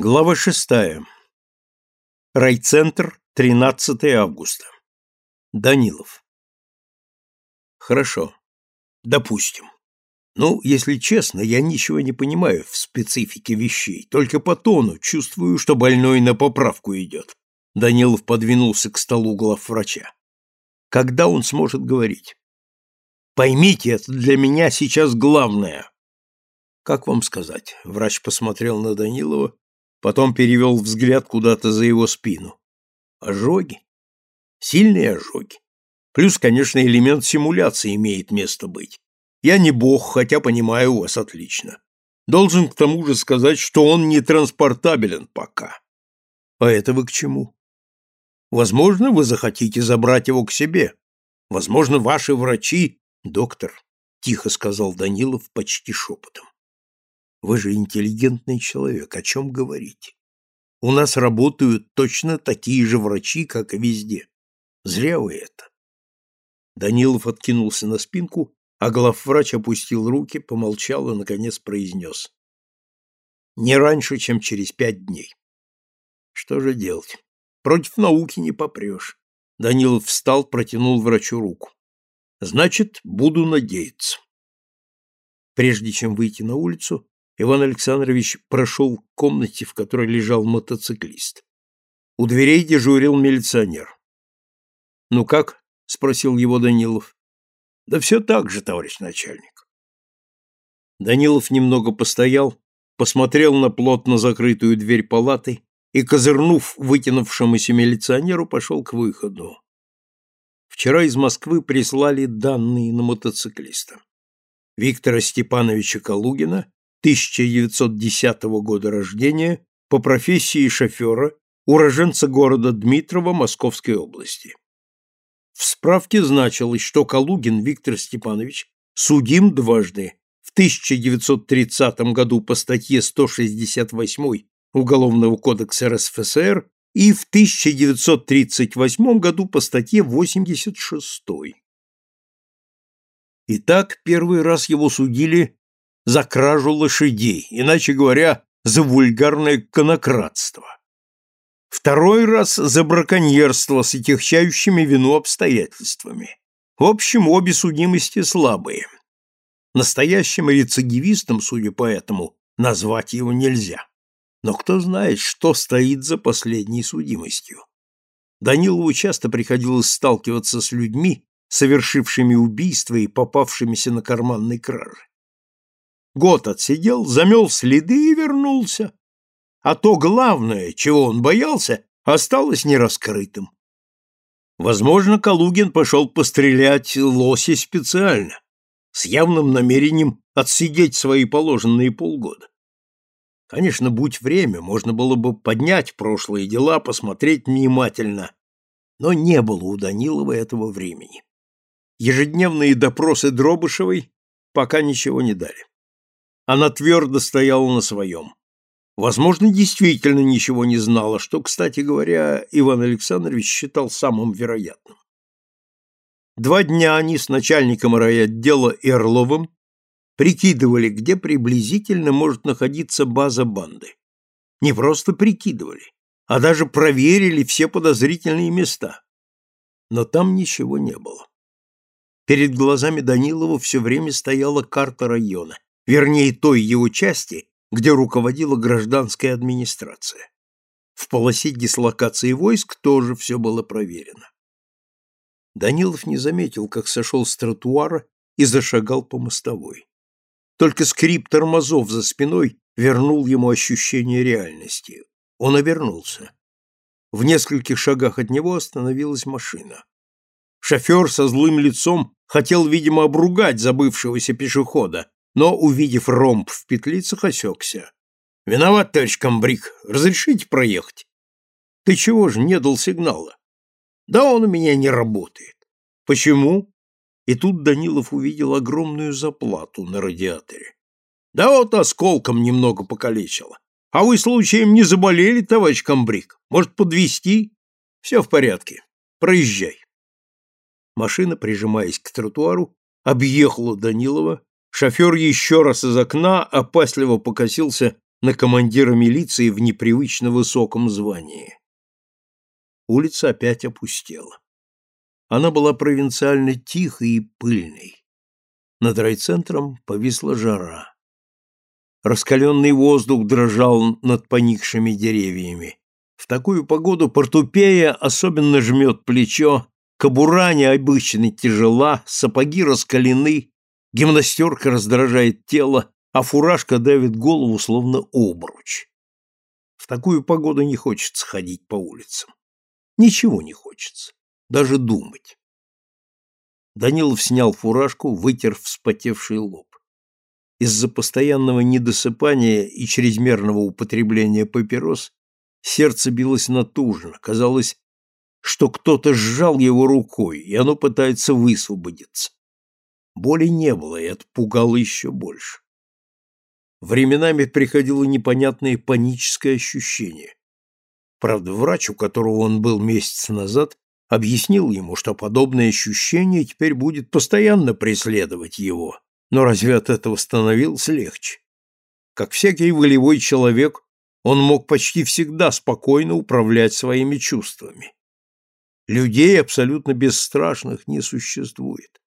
Глава шестая. Райцентр, 13 августа. Данилов. Хорошо. Допустим. Ну, если честно, я ничего не понимаю в специфике вещей, только по тону чувствую, что больной на поправку идет. Данилов подвинулся к столу главврача. Когда он сможет говорить? Поймите, это для меня сейчас главное. Как вам сказать? Врач посмотрел на Данилова, потом перевел взгляд куда-то за его спину. Ожоги? Сильные ожоги. Плюс, конечно, элемент симуляции имеет место быть. Я не бог, хотя понимаю вас отлично. Должен к тому же сказать, что он не транспортабелен пока. А это вы к чему? Возможно, вы захотите забрать его к себе. Возможно, ваши врачи... Доктор, тихо сказал Данилов почти шепотом. Вы же интеллигентный человек, о чем говорите? У нас работают точно такие же врачи, как и везде. Зря вы это. Данилов откинулся на спинку, а главврач опустил руки, помолчал и, наконец, произнес. Не раньше, чем через пять дней. Что же делать? Против науки не попрешь. Данилов встал, протянул врачу руку. Значит, буду надеяться. Прежде чем выйти на улицу, Иван Александрович прошел к комнате, в которой лежал мотоциклист. У дверей дежурил милиционер. «Ну как?» — спросил его Данилов. «Да все так же, товарищ начальник». Данилов немного постоял, посмотрел на плотно закрытую дверь палаты и, козырнув вытянувшемуся милиционеру, пошел к выходу. Вчера из Москвы прислали данные на мотоциклиста. Виктора Степановича Калугина 1910 года рождения, по профессии шофера, уроженца города Дмитрова Московской области. В справке значилось, что Калугин Виктор Степанович судим дважды в 1930 году по статье 168 Уголовного кодекса РСФСР и в 1938 году по статье 86. Итак, первый раз его судили за кражу лошадей, иначе говоря, за вульгарное конократство. Второй раз за браконьерство с отягчающими вину обстоятельствами. В общем, обе судимости слабые. Настоящим рецидивистом, судя по этому, назвать его нельзя. Но кто знает, что стоит за последней судимостью. Данилову часто приходилось сталкиваться с людьми, совершившими убийство и попавшимися на карманной краже. Год отсидел, замел следы и вернулся. А то главное, чего он боялся, осталось нераскрытым. Возможно, Калугин пошел пострелять лоси специально, с явным намерением отсидеть свои положенные полгода. Конечно, будь время, можно было бы поднять прошлые дела, посмотреть внимательно, но не было у Данилова этого времени. Ежедневные допросы Дробышевой пока ничего не дали. Она твердо стояла на своем. Возможно, действительно ничего не знала, что, кстати говоря, Иван Александрович считал самым вероятным. Два дня они с начальником райотдела Эрловым прикидывали, где приблизительно может находиться база банды. Не просто прикидывали, а даже проверили все подозрительные места. Но там ничего не было. Перед глазами Данилова все время стояла карта района, вернее той его части, где руководила гражданская администрация. В полосе дислокации войск тоже все было проверено. Данилов не заметил, как сошел с тротуара и зашагал по мостовой. Только скрип тормозов за спиной вернул ему ощущение реальности. Он обернулся. В нескольких шагах от него остановилась машина. Шофер со злым лицом хотел, видимо, обругать забывшегося пешехода, но, увидев ромб в петлицах, осекся. «Виноват, товарищ комбриг, разрешите проехать?» «Ты чего же не дал сигнала?» «Да он у меня не работает». «Почему?» И тут Данилов увидел огромную заплату на радиаторе. «Да вот осколком немного покалечило. А вы случаем не заболели, товарищ комбриг? Может, подвезти? Все в порядке. Проезжай». Машина, прижимаясь к тротуару, объехала Данилова, Шофер еще раз из окна опасливо покосился на командира милиции в непривычно высоком звании. Улица опять опустела. Она была провинциально тихой и пыльной. Над райцентром повисла жара. Раскаленный воздух дрожал над поникшими деревьями. В такую погоду портупея особенно жмет плечо, кобура необычно тяжела, сапоги раскалены, гимнастерка раздражает тело, а фуражка давит голову, словно обруч. В такую погоду не хочется ходить по улицам. Ничего не хочется, даже думать. Данилов снял фуражку, вытер вспотевший лоб. Из-за постоянного недосыпания и чрезмерного употребления папирос сердце билось натужно, казалось, что кто-то сжал его рукой, и оно пытается высвободиться. Боли не было, и отпугало еще больше. Временами приходило непонятное паническое ощущение. Правда, врач, у которого он был месяц назад, объяснил ему, что подобное ощущение теперь будет постоянно преследовать его. Но разве от этого становилось легче? Как всякий волевой человек, он мог почти всегда спокойно управлять своими чувствами. Людей абсолютно бесстрашных не существует.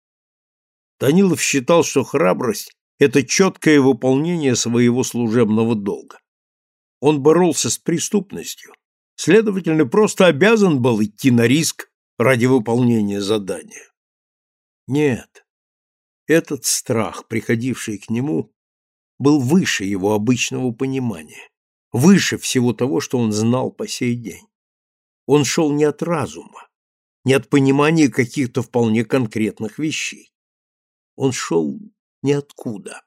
Данилов считал, что храбрость – это четкое выполнение своего служебного долга. Он боролся с преступностью, следовательно, просто обязан был идти на риск ради выполнения задания. Нет, этот страх, приходивший к нему, был выше его обычного понимания, выше всего того, что он знал по сей день. Он шел не от разума, не от понимания каких-то вполне конкретных вещей. Он шел ниоткуда.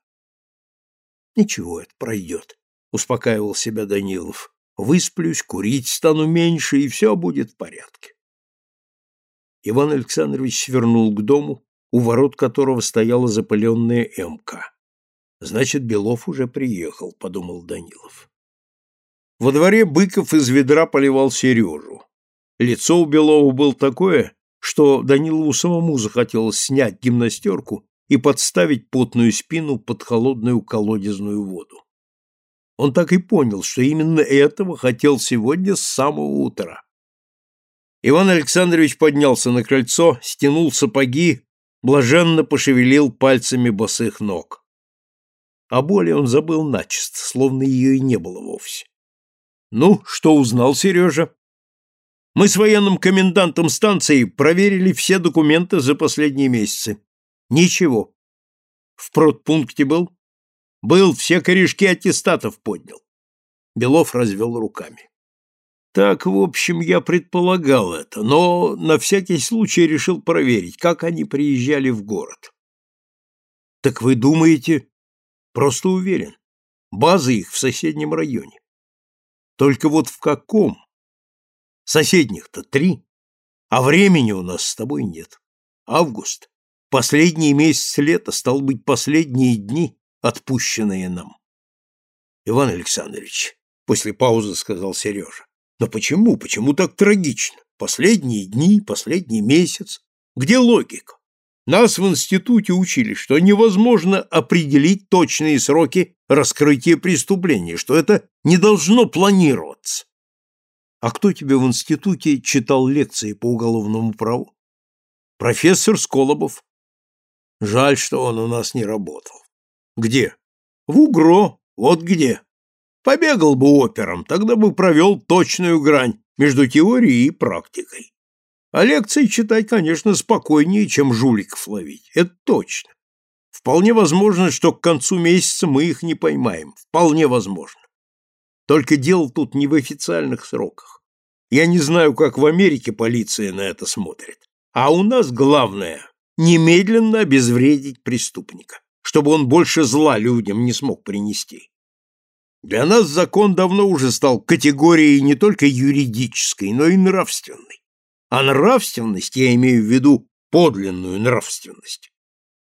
Ничего, это пройдет, успокаивал себя Данилов. Высплюсь, курить стану меньше, и все будет в порядке. Иван Александрович свернул к дому, у ворот которого стояла запыленная МК. Значит, Белов уже приехал, подумал Данилов. Во дворе Быков из ведра поливал Сережу. Лицо у Белова было такое, что Данилову самому захотелось снять гимнастерку и подставить потную спину под холодную колодезную воду. Он так и понял, что именно этого хотел сегодня с самого утра. Иван Александрович поднялся на крыльцо, стянул сапоги, блаженно пошевелил пальцами босых ног. О боли он забыл начисто, словно ее и не было вовсе. «Ну, что узнал Сережа?» «Мы с военным комендантом станции проверили все документы за последние месяцы. Ничего. В продпункте был?» «Был, все корешки аттестатов поднял». Белов развел руками. Так, в общем, я предполагал это, но на всякий случай решил проверить, как они приезжали в город. Так вы думаете? Просто уверен. База их в соседнем районе. Только вот в каком? Соседних-то три, а времени у нас с тобой нет. Август. Последний месяц лета, стал быть, последние дни, отпущенные нам. Иван Александрович, после паузы сказал Сережа, но почему? Почему так трагично? Последние дни, последний месяц. Где логика? Нас в институте учили, что невозможно определить точные сроки раскрытия преступления, что это не должно планироваться. А кто тебе в институте читал лекции по уголовному праву? Профессор Сколобов. Жаль, что он у нас не работал. Где? В УГРО. Вот где. Побегал бы опером, тогда бы провел точную грань между теорией и практикой. А лекции читать, конечно, спокойнее, чем жуликов ловить. Это точно. Вполне возможно, что к концу месяца мы их не поймаем. Вполне возможно. Только дело тут не в официальных сроках. Я не знаю, как в Америке полиция на это смотрит. А у нас главное – немедленно обезвредить преступника, чтобы он больше зла людям не смог принести. Для нас закон давно уже стал категорией не только юридической, но и нравственной. А нравственность, я имею в виду подлинную нравственность,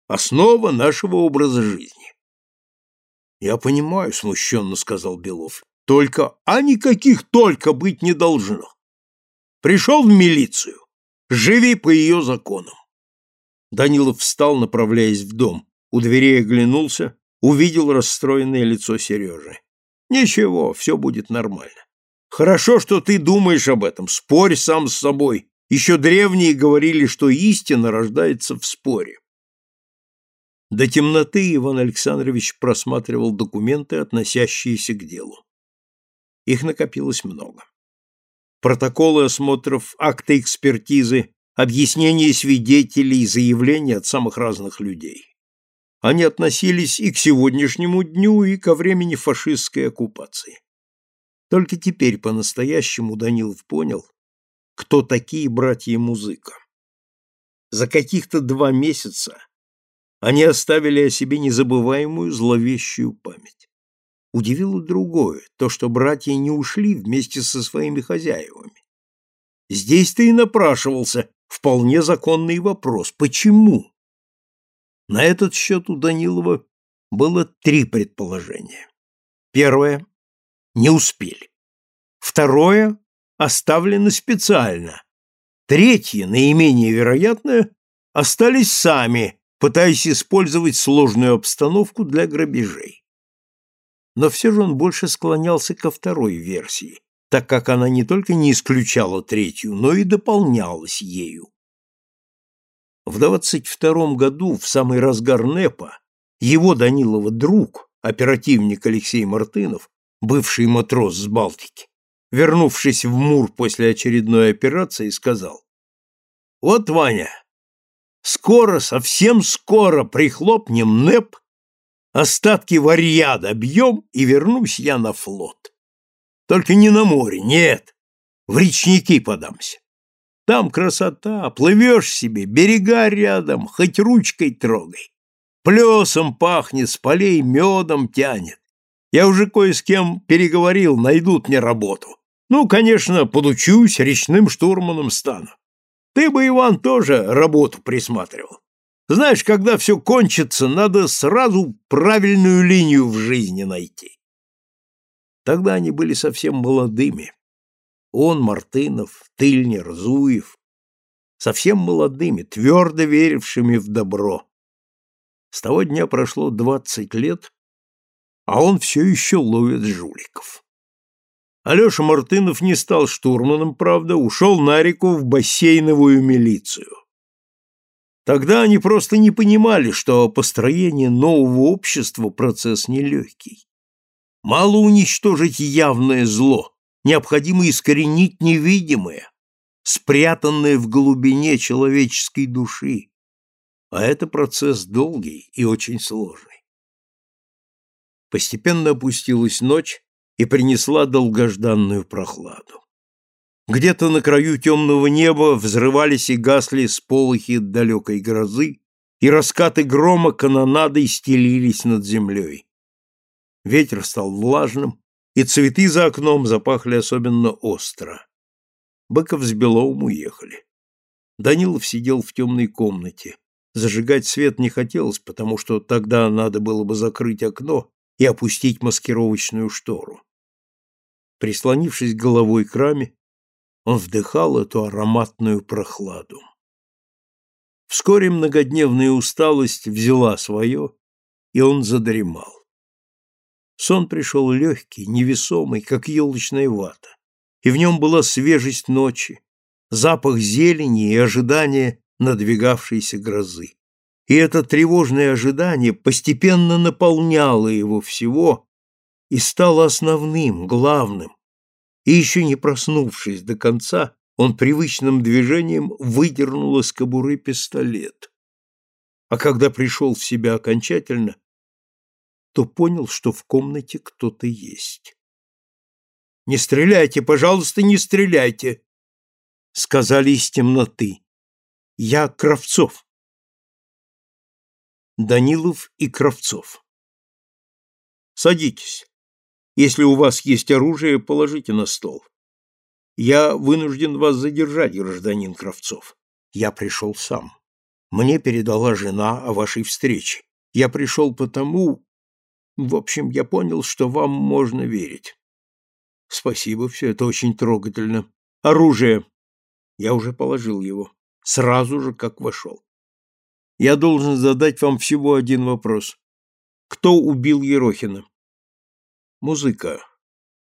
основа нашего образа жизни. Я понимаю, смущенно сказал Белов. Только, а никаких только быть не должно. Пришел в милицию, живи по ее законам. Данилов встал, направляясь в дом. У дверей оглянулся, увидел расстроенное лицо Сережи. Ничего, все будет нормально. Хорошо, что ты думаешь об этом, спорь сам с собой. Еще древние говорили, что истина рождается в споре. До темноты Иван Александрович просматривал документы, относящиеся к делу. Их накопилось много. Протоколы осмотров, акты экспертизы, объяснения свидетелей, заявления от самых разных людей. Они относились и к сегодняшнему дню, и ко времени фашистской оккупации. Только теперь по-настоящему Данилов понял, кто такие братья Музыка. За каких-то два месяца они оставили о себе незабываемую зловещую память. Удивило другое, то, что братья не ушли вместе со своими хозяевами. Здесь-то и напрашивался вполне законный вопрос. Почему? На этот счет у Данилова было три предположения. Первое – не успели. Второе – оставлено специально. Третье, наименее вероятное, остались сами – пытаясь использовать сложную обстановку для грабежей. Но все же он больше склонялся ко второй версии, так как она не только не исключала третью, но и дополнялась ею. В 22 году, в самый разгар НЭПа, его Данилова друг, оперативник Алексей Мартынов, бывший матрос с Балтики, вернувшись в Мур после очередной операции, сказал, «Вот, Ваня, Скоро, совсем скоро прихлопнем НЭП, остатки варья добьем, и вернусь я на флот. Только не на море, нет, в речники подамся. Там красота, плывешь себе, берега рядом, хоть ручкой трогай. Плесом пахнет, с полей медом тянет. Я уже кое с кем переговорил, найдут мне работу. Ну, конечно, подучусь, речным штурманом стану. Ты бы, Иван, тоже работу присматривал. Знаешь, когда все кончится, надо сразу правильную линию в жизни найти. Тогда они были совсем молодыми. Он, Мартынов, Тыльнер, Зуев. Совсем молодыми, твердо верившими в добро. С того дня прошло двадцать лет, а он все еще ловит жуликов. Алеша Мартынов не стал штурманом, правда, ушел на реку в бассейновую милицию. Тогда они просто не понимали, что построение нового общества – процесс нелегкий. Мало уничтожить явное зло, необходимо искоренить невидимое, спрятанное в глубине человеческой души. А это процесс долгий и очень сложный. Постепенно опустилась ночь, и принесла долгожданную прохладу. Где-то на краю темного неба взрывались и гасли сполохи далекой грозы, и раскаты грома канонадой стелились над землей. Ветер стал влажным, и цветы за окном запахли особенно остро. Быков с Беловым уехали. Данилов сидел в темной комнате. Зажигать свет не хотелось, потому что тогда надо было бы закрыть окно и опустить маскировочную штору. Прислонившись головой к раме, он вдыхал эту ароматную прохладу. Вскоре многодневная усталость взяла свое, и он задремал. Сон пришел легкий, невесомый, как елочная вата, и в нем была свежесть ночи, запах зелени и ожидание надвигавшейся грозы. И это тревожное ожидание постепенно наполняло его всего, и стало основным, главным. И еще не проснувшись до конца, он привычным движением выдернул из кобуры пистолет. А когда пришел в себя окончательно, то понял, что в комнате кто-то есть. «Не стреляйте, пожалуйста, не стреляйте!» — сказали из темноты. «Я Кравцов». Данилов и Кравцов. «Садитесь». Если у вас есть оружие, положите на стол. Я вынужден вас задержать, гражданин Кравцов. Я пришел сам. Мне передала жена о вашей встрече. Я пришел потому... В общем, я понял, что вам можно верить. Спасибо, все это очень трогательно. Оружие. Я уже положил его. Сразу же, как вошел. Я должен задать вам всего один вопрос. Кто убил Ерохина? Музыка.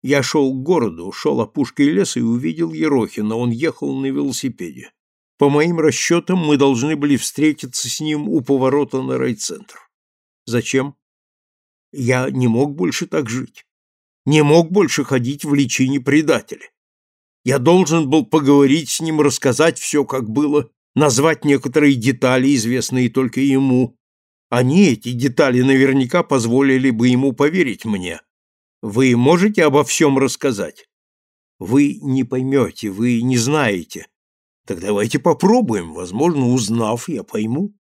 Я шел к городу, шел опушкой леса и увидел Ерохина. Он ехал на велосипеде. По моим расчетам, мы должны были встретиться с ним у поворота на райцентр. Зачем? Я не мог больше так жить. Не мог больше ходить в личине предателя. Я должен был поговорить с ним, рассказать все, как было, назвать некоторые детали, известные только ему. Они, эти детали, наверняка позволили бы ему поверить мне. Вы можете обо всем рассказать? Вы не поймете, вы не знаете. Так давайте попробуем, возможно, узнав, я пойму.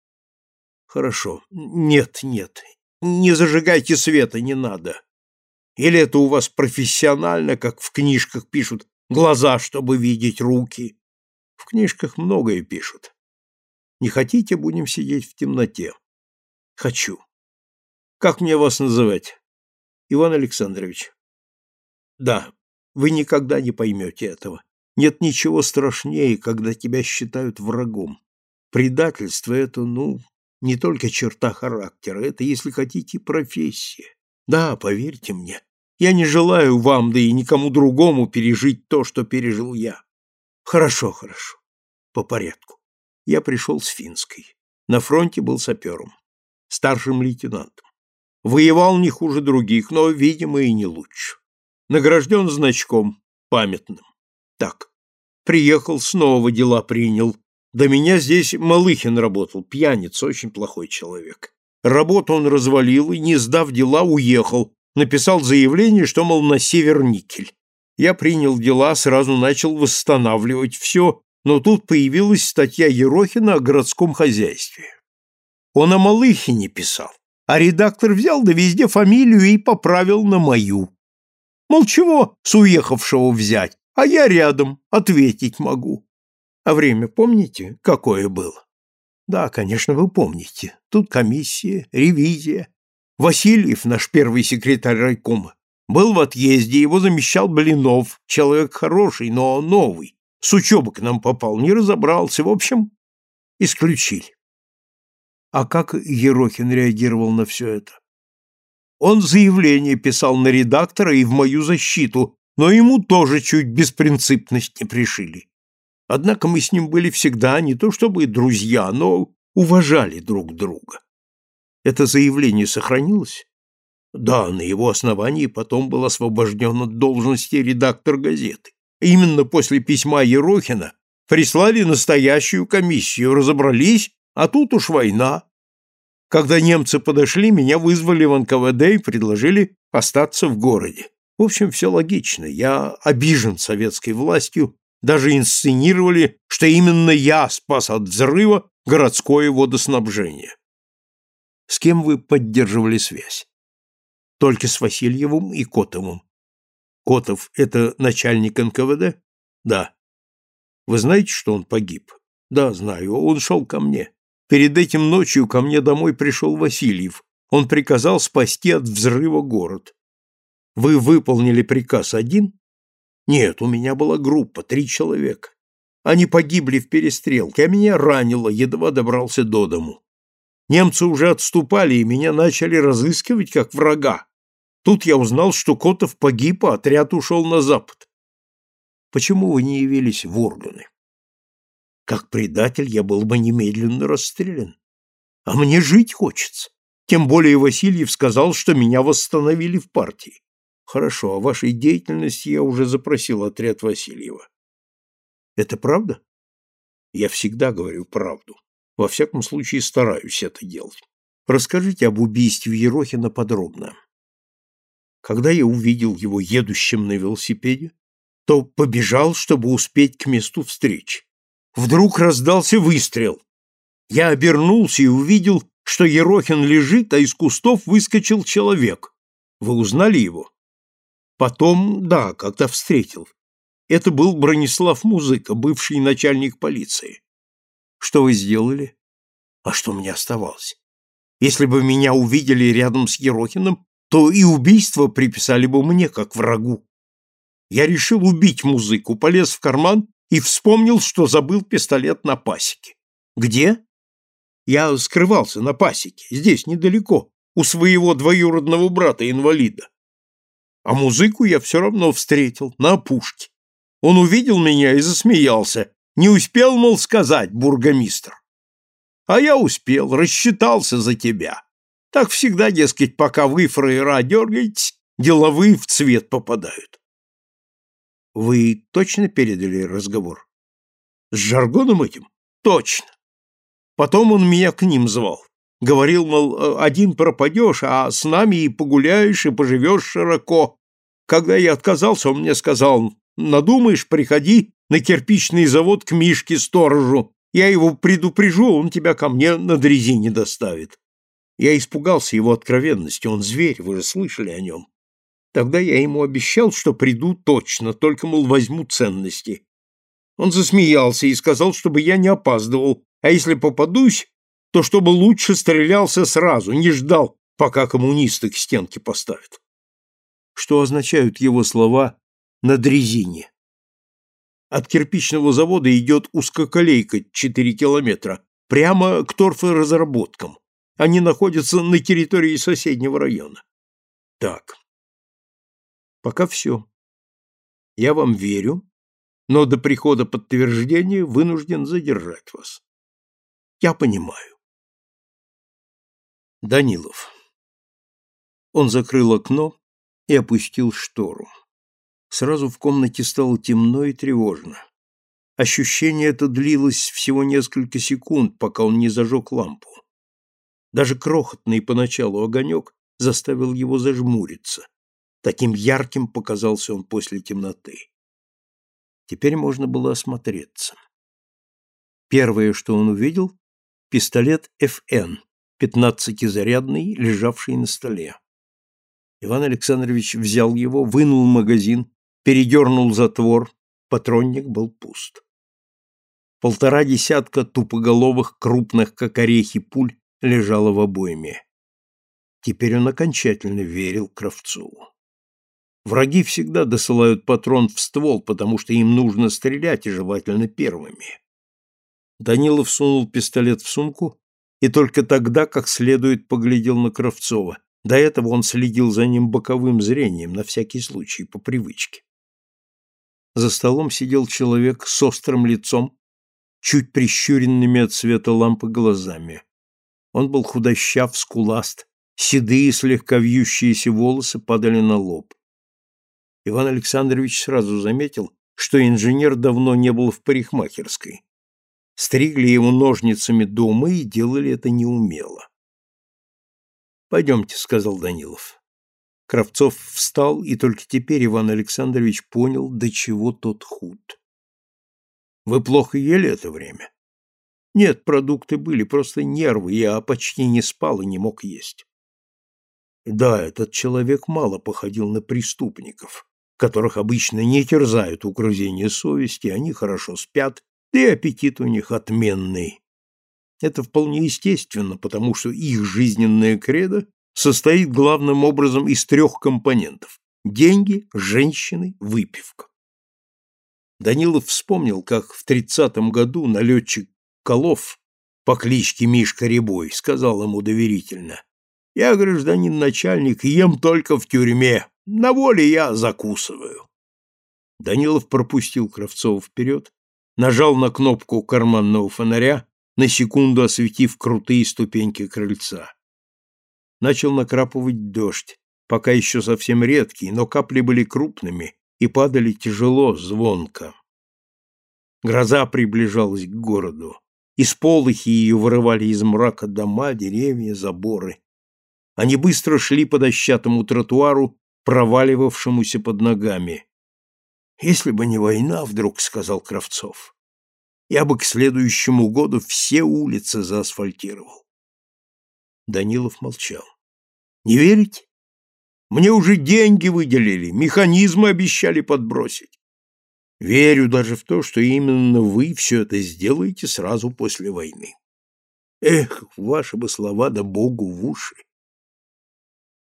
Хорошо. Нет, нет, не зажигайте света, не надо. Или это у вас профессионально, как в книжках пишут, глаза, чтобы видеть руки? В книжках многое пишут. Не хотите, будем сидеть в темноте? Хочу. Как мне вас называть? Иван Александрович. Да, вы никогда не поймете этого. Нет ничего страшнее, когда тебя считают врагом. Предательство — это, ну, не только черта характера, это, если хотите, профессия. Да, поверьте мне, я не желаю вам, да и никому другому пережить то, что пережил я. Хорошо, хорошо. По порядку. Я пришел с Финской. На фронте был сапером, старшим лейтенантом. Воевал не хуже других, но, видимо, и не лучше. Награжден значком памятным. Так, приехал, снова дела принял, до меня здесь Малыхин работал, пьяница, очень плохой человек. Работу он развалил и, не сдав дела, уехал. Написал заявление, что, мол, на север никель. Я принял дела, сразу начал восстанавливать все, но тут появилась статья Ерохина о городском хозяйстве. Он о Малыхине писал, а редактор взял да везде фамилию и поправил на мою. Мол, чего с уехавшего взять, а я рядом, ответить могу. А время помните, какое было? Да, конечно, вы помните. Тут комиссия, ревизия. Васильев, наш первый секретарь райкома, был в отъезде, его замещал Блинов, человек хороший, но новый. С учебы к нам попал, не разобрался. В общем, исключили. А как Ерохин реагировал на все это? Он заявление писал на редактора и в мою защиту, но ему тоже чуть беспринципность не пришили. Однако мы с ним были всегда не то чтобы друзья, но уважали друг друга. Это заявление сохранилось? Да, на его основании потом был освобожден от должности редактор газеты. Именно после письма Ерохина прислали настоящую комиссию, разобрались, а тут уж война. Когда немцы подошли, меня вызвали в НКВД и предложили остаться в городе. В общем, все логично. Я обижен советской властью даже инсценировали, что именно я спас от взрыва городское водоснабжение. С кем вы поддерживали связь? Только с Васильевым и Котовым. Котов — это начальник НКВД? Да. Вы знаете, что он погиб? Да, знаю. Он шел ко мне. Перед этим ночью ко мне домой пришел Васильев. Он приказал спасти от взрыва город. Вы выполнили приказ один? Нет, у меня была группа, три человека. Они погибли в перестрелке, а меня ранило, едва добрался до дому. Немцы уже отступали, и меня начали разыскивать как врага. Тут я узнал, что Котов погиб, а отряд ушел на запад. Почему вы не явились в органы? Как предатель я был бы немедленно расстрелян. А мне жить хочется. Тем более Васильев сказал, что меня восстановили в партии. Хорошо, о вашей деятельности я уже запросил отряд Васильева. Это правда? Я всегда говорю правду. Во всяком случае, стараюсь это делать. Расскажите об убийстве Ерохина подробно. Когда я увидел его едущим на велосипеде, то побежал, чтобы успеть к месту встречи. Вдруг раздался выстрел. Я обернулся и увидел, что Ерохин лежит, а из кустов выскочил человек. Вы узнали его? Потом, да, когда встретил. Это был Бронислав Музыка, бывший начальник полиции. Что вы сделали? А что мне оставалось? Если бы меня увидели рядом с Ерохиным, то и убийство приписали бы мне как врагу. Я решил убить Музыку, полез в карман и вспомнил, что забыл пистолет на пасеке. Где? Я скрывался на пасеке, здесь, недалеко, у своего двоюродного брата-инвалида. А музыку я все равно встретил, на опушке. Он увидел меня и засмеялся. Не успел, мол, сказать, бургомистр. А я успел, рассчитался за тебя. Так всегда, дескать, пока вы, фраера, дергаетесь, деловые в цвет попадают. Вы точно передали разговор? С жаргоном этим? Точно. Потом он меня к ним звал. Говорил, мол, «Э, один пропадешь, а с нами и погуляешь, и поживешь широко. Когда я отказался, он мне сказал, надумаешь, приходи на кирпичный завод к Мишке-сторожу. Я его предупрежу, он тебя ко мне на дрезине доставит. Я испугался его откровенности, он зверь, вы же слышали о нем. Тогда я ему обещал, что приду точно, только, мол, возьму ценности. Он засмеялся и сказал, чтобы я не опаздывал, а если попадусь, то чтобы лучше стрелялся сразу, не ждал, пока коммунисты к стенке поставят. Что означают его слова «на дрезине»? От кирпичного завода идет узкоколейка 4 километра, прямо к торфоразработкам. Они находятся на территории соседнего района. Так. Пока все. Я вам верю, но до прихода подтверждения вынужден задержать вас. Я понимаю. Данилов. Он закрыл окно и опустил штору. Сразу в комнате стало темно и тревожно. Ощущение это длилось всего несколько секунд, пока он не зажег лампу. Даже крохотный поначалу огонек заставил его зажмуриться. Таким ярким показался он после темноты. Теперь можно было осмотреться. Первое, что он увидел — пистолет ФН, пятнадцатизарядный, лежавший на столе. Иван Александрович взял его, вынул магазин, передернул затвор, патронник был пуст. Полтора десятка тупоголовых, крупных, как орехи, пуль лежало в обойме. Теперь он окончательно верил Кравцову. Враги всегда досылают патрон в ствол, потому что им нужно стрелять, и желательно первыми. Данилов сунул пистолет в сумку и только тогда как следует поглядел на Кравцова. До этого он следил за ним боковым зрением, на всякий случай, по привычке. За столом сидел человек с острым лицом, чуть прищуренными от света лампы глазами. Он был худощав, скуласт, седые, слегка вьющиеся волосы падали на лоб. Иван Александрович сразу заметил, что инженер давно не был в парикмахерской стригли его ножницами дома и делали это неумело. «Пойдемте», — сказал Данилов. Кравцов встал, и только теперь Иван Александрович понял, до чего тот худ. «Вы плохо ели это время?» «Нет, продукты были, просто нервы, я почти не спал и не мог есть». Да, этот человек мало походил на преступников, которых обычно не терзают угрызения совести, они хорошо спят да и аппетит у них отменный. Это вполне естественно, потому что их жизненная кредо состоит главным образом из трех компонентов – деньги, женщины, выпивка. Данилов вспомнил, как в тридцатом году налетчик Колов по кличке Мишка Рябой сказал ему доверительно, «Я, гражданин начальник, ем только в тюрьме, на воле я закусываю». Данилов пропустил Кравцова вперед, нажал на кнопку карманного фонаря, на секунду осветив крутые ступеньки крыльца. Начал накрапывать дождь, пока еще совсем редкий, но капли были крупными и падали тяжело, звонко. Гроза приближалась к городу. Из полохи ее вырывали из мрака дома, деревья, заборы. Они быстро шли по дощатому тротуару, проваливавшемуся под ногами. Если бы не война, вдруг сказал Кравцов, я бы к следующему году все улицы заасфальтировал. Данилов молчал. Не верите? Мне уже деньги выделили, механизмы обещали подбросить. Верю даже в то, что именно вы все это сделаете сразу после войны. Эх, ваши бы слова да богу в уши.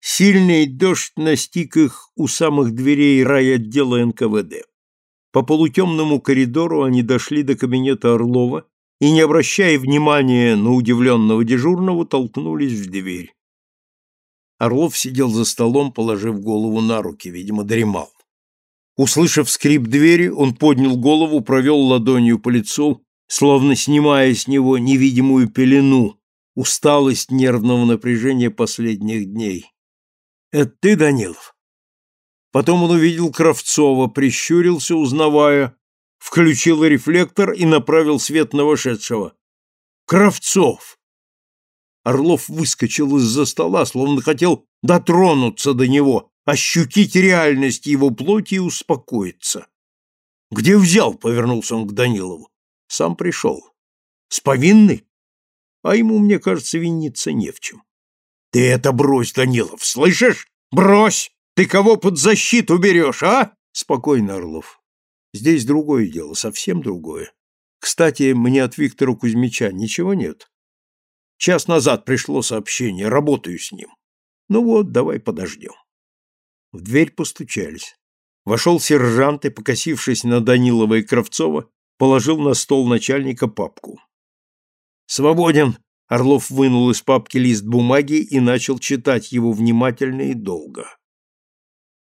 Сильный дождь настиг их у самых дверей райотдела НКВД. По полутемному коридору они дошли до кабинета Орлова и, не обращая внимания на удивленного дежурного, толкнулись в дверь. Орлов сидел за столом, положив голову на руки, видимо, дремал. Услышав скрип двери, он поднял голову, провел ладонью по лицу, словно снимая с него невидимую пелену, усталость нервного напряжения последних дней. «Это ты, Данилов?» Потом он увидел Кравцова, прищурился, узнавая, включил рефлектор и направил свет на вошедшего. «Кравцов!» Орлов выскочил из-за стола, словно хотел дотронуться до него, ощутить реальность его плоти и успокоиться. «Где взял?» — повернулся он к Данилову. «Сам пришел. С повинной? А ему, мне кажется, виниться не в чем». «Ты это брось, Данилов, слышишь? Брось! Ты кого под защиту берешь, а?» «Спокойно, Орлов. Здесь другое дело, совсем другое. Кстати, мне от Виктора Кузьмича ничего нет. Час назад пришло сообщение, работаю с ним. Ну вот, давай подождем». В дверь постучались. Вошел сержант и, покосившись на Данилова и Кравцова, положил на стол начальника папку. «Свободен!» — Орлов вынул из папки лист бумаги и начал читать его внимательно и долго.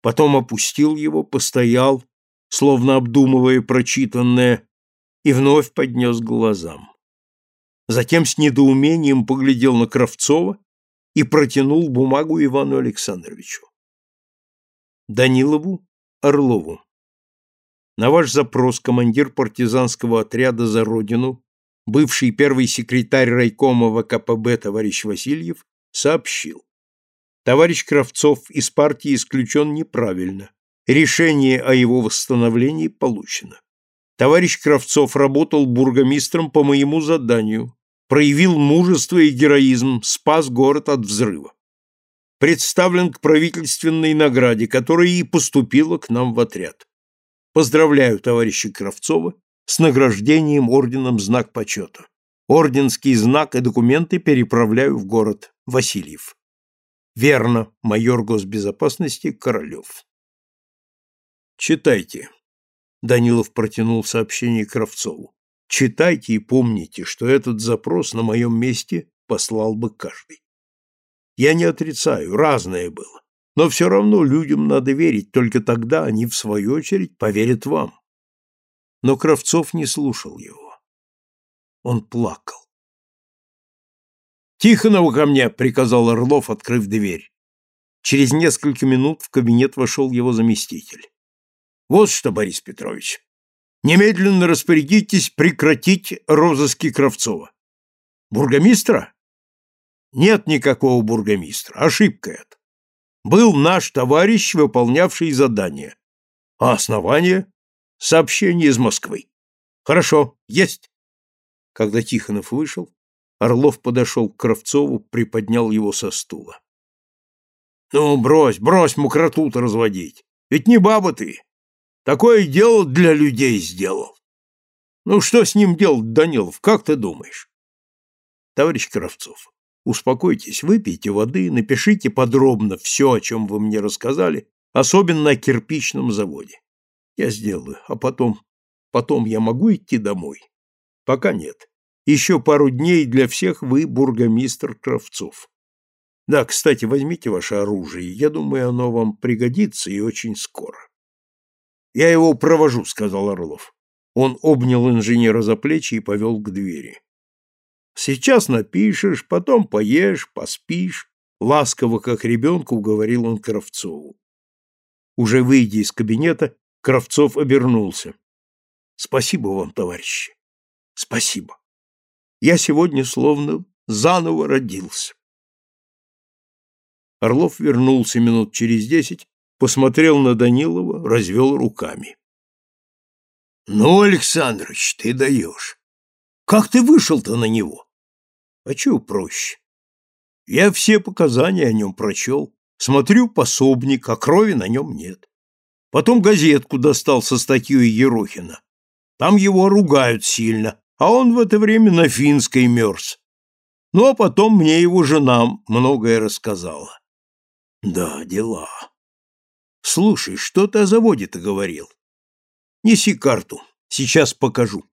Потом опустил его, постоял, словно обдумывая прочитанное, и вновь поднес глазам. Затем с недоумением поглядел на Кравцова и протянул бумагу Ивану Александровичу. Данилову Орлову. На ваш запрос командир партизанского отряда «За Родину», бывший первый секретарь райкома ВКПБ товарищ Васильев, сообщил. Товарищ Кравцов из партии исключен неправильно. Решение о его восстановлении получено. Товарищ Кравцов работал бургомистром по моему заданию, проявил мужество и героизм, спас город от взрыва представлен к правительственной награде, которая и поступила к нам в отряд. Поздравляю товарища Кравцова с награждением орденом «Знак почета». Орденский знак и документы переправляю в город Васильев. Верно, майор госбезопасности Королев. Читайте. Данилов протянул сообщение Кравцову. Читайте и помните, что этот запрос на моем месте послал бы каждый. Я не отрицаю, разное было. Но все равно людям надо верить, только тогда они, в свою очередь, поверят вам. Но Кравцов не слушал его. Он плакал. «Тихонова ко мне!» — приказал Орлов, открыв дверь. Через несколько минут в кабинет вошел его заместитель. «Вот что, Борис Петрович, немедленно распорядитесь прекратить розыски Кравцова. Бургомистра? Нет никакого бургомистра. Ошибка это. Был наш товарищ, выполнявший задание. А основание? Сообщение из Москвы. Хорошо, есть. Когда Тихонов вышел, Орлов подошел к Кравцову, приподнял его со стула. Ну, брось, брось мокроту-то разводить. Ведь не баба ты. Такое дело для людей сделал. Ну, что с ним делать, Данилов, как ты думаешь? Товарищ Кравцов, Успокойтесь, выпейте воды, напишите подробно все, о чем вы мне рассказали, особенно о кирпичном заводе. Я сделаю, а потом... Потом я могу идти домой? Пока нет. Еще пару дней для всех вы бургомистр Кравцов. Да, кстати, возьмите ваше оружие. Я думаю, оно вам пригодится и очень скоро. Я его провожу, сказал Орлов. Он обнял инженера за плечи и повел к двери. Сейчас напишешь, потом поешь, поспишь, ласково, как ребенку, говорил он Кравцову. Уже выйдя из кабинета, Кравцов обернулся. Спасибо вам, товарищи. Спасибо. Я сегодня словно заново родился. Орлов вернулся минут через десять, посмотрел на Данилова, развел руками. — Ну, Александрович, ты даешь. Как ты вышел-то на него? А чего проще? Я все показания о нем прочел, смотрю пособник, а крови на нем нет. Потом газетку достал со статьей Ерохина. Там его ругают сильно, а он в это время на финской мерз. Ну, а потом мне его жена многое рассказала. Да, дела. Слушай, что ты о заводе-то говорил? Неси карту, сейчас покажу.